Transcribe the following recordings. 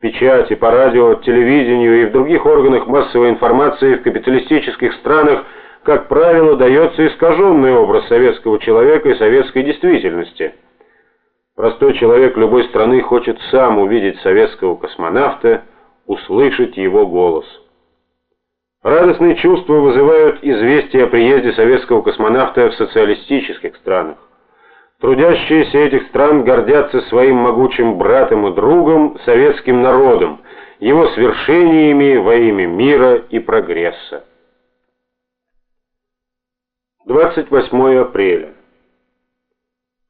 печати, по радио, телевидению и в других органах массовой информации в капиталистических странах, как правило, дается искаженный образ советского человека и советской действительности. Простой человек любой страны хочет сам увидеть советского космонавта, услышать его голос. Радостные чувства вызывают известия о приезде советского космонавта в социалистических странах. Трудящиеся этих стран гордятся своим могучим братом и другом, советским народом, его свершениями во имя мира и прогресса. 28 апреля.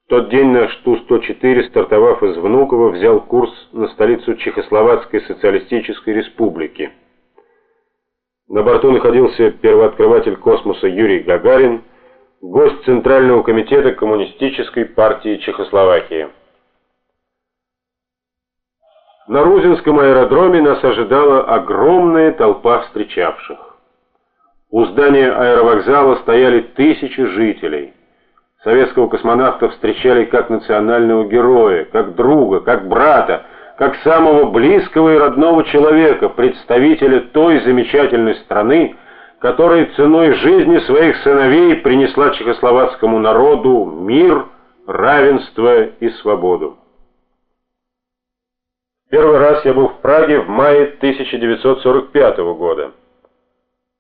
В тот день наш Ту-104, стартовав из Внуково, взял курс на столицу Чехословацкой социалистической республики. На борту находился первооткрыватель космоса Юрий Гагарин, гость Центрального комитета Коммунистической партии Чехословакии. На Рузинском аэродроме нас ожидала огромная толпа встречавших. У здания аэровокзала стояли тысячи жителей. Советского космонавта встречали как национального героя, как друга, как брата, как самого близкого и родного человека, представителя той замечательной страны, которая ценой жизни своих сыновей принесла чехословацкому народу мир, равенство и свободу. Первый раз я был в Праге в мае 1945 года.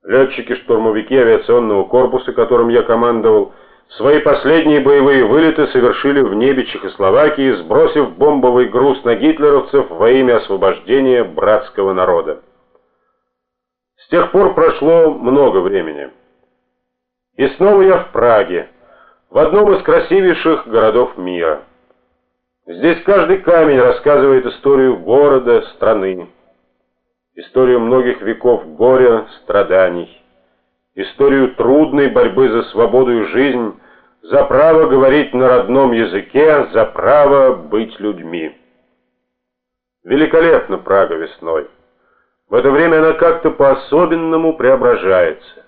Летчики-штурмовики авиационного корпуса, которым я командовал, свои последние боевые вылеты совершили в небе Чехословакии, сбросив бомбовый груз на гитлеровцев во имя освобождения братского народа. С тех пор прошло много времени. И снова я в Праге, в одном из красивейших городов мира. Здесь каждый камень рассказывает историю города, страны, историю многих веков горя, страданий, историю трудной борьбы за свободу и жизнь, за право говорить на родном языке, за право быть людьми. Великолепно Прага весной. В это время она как-то по-особенному преображается.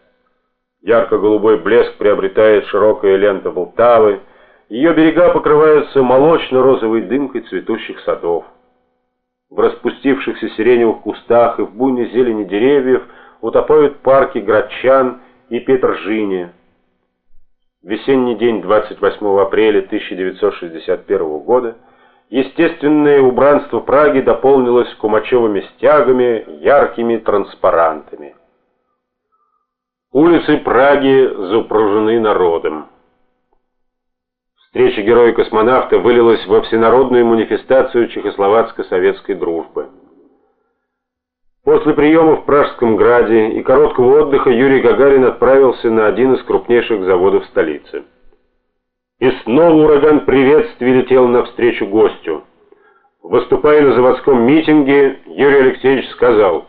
Ярко-голубой блеск приобретает широкая лента Волтавы, ее берега покрываются молочно-розовой дымкой цветущих садов. В распустившихся сиреневых кустах и в буйной зелени деревьев утопают парки Градчан и Петржине. Весенний день 28 апреля 1961 года – Естественное убранство Праги дополнилось кумачевыми стягами, яркими транспарантами. Улицы Праги запружены народом. Встреча героя-космонавта вылилась во всенародную манифестацию чехословацко-советской дружбы. После приема в Пражском Граде и короткого отдыха Юрий Гагарин отправился на один из крупнейших заводов столицы. И снова ураган приветствий летел навстречу гостю. Выступая на заводском митинге, Юрий Алексеевич сказал,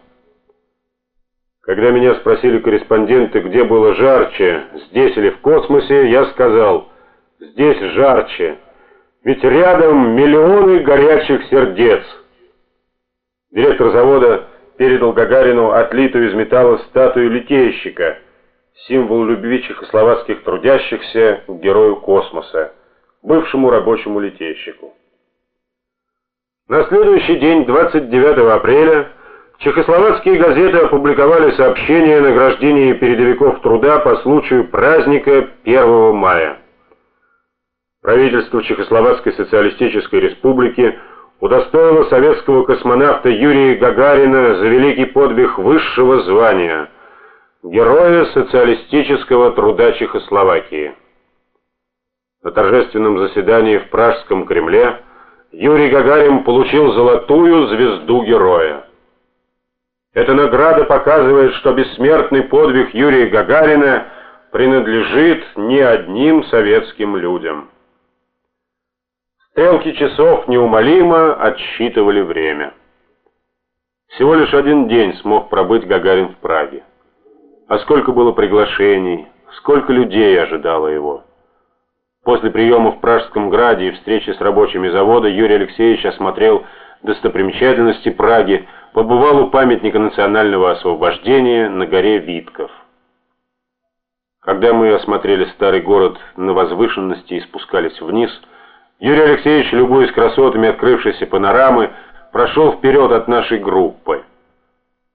«Когда меня спросили корреспонденты, где было жарче, здесь или в космосе, я сказал, здесь жарче, ведь рядом миллионы горячих сердец». Директор завода передал Гагарину отлитую из металла статую литейщика – символ любви чехословацких трудящихся к герою космоса, бывшему рабочему летейщику. На следующий день, 29 апреля, чехословацкие газеты опубликовали сообщение о награждении передовиков труда по случаю праздника 1 мая. Правительство Чехословацкой социалистической республики удостоило советского космонавта Юрия Гагарина за великий подвиг высшего звания – Героя социалистического труда Чехословакии. На торжественном заседании в Пражском Кремле Юрий Гагарин получил золотую звезду героя. Эта награда показывает, что бессмертный подвиг Юрия Гагарина принадлежит не одним советским людям. Стрелки часов неумолимо отсчитывали время. Всего лишь один день смог пробыть Гагарин в Праге. А сколько было приглашений, сколько людей ожидало его. После приема в Пражском Граде и встречи с рабочими завода Юрий Алексеевич осмотрел достопримечательности Праги, побывал у памятника национального освобождения на горе Витков. Когда мы осмотрели старый город на возвышенности и спускались вниз, Юрий Алексеевич, любуясь красотами открывшейся панорамы, прошел вперед от нашей группы.